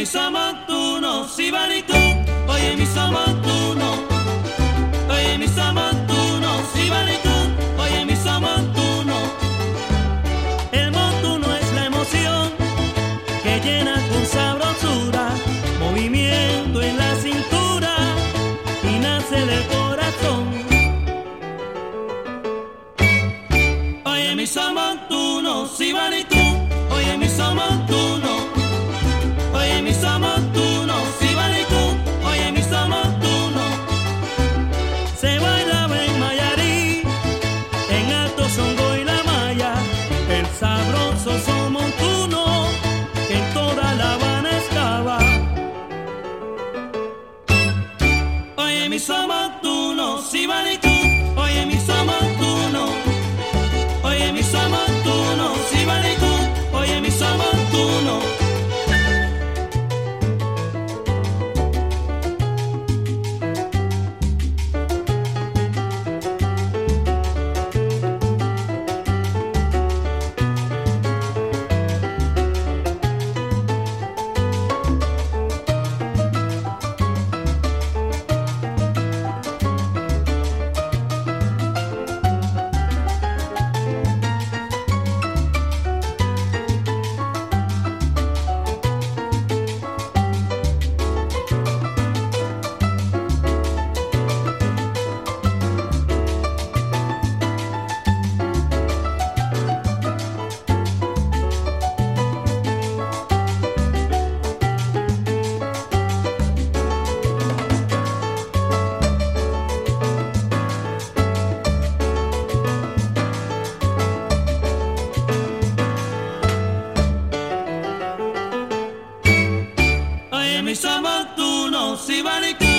mi samantuno, sibarito, oye mi samantuno, oye mi samantuno, sibarito, oye mi samantuno. El montuno es la emoción que llena con sabrosura, movimiento en la cintura y nace del corazón. Oye mi samantuno, sibarito. summer. Samantuno, Sibarica.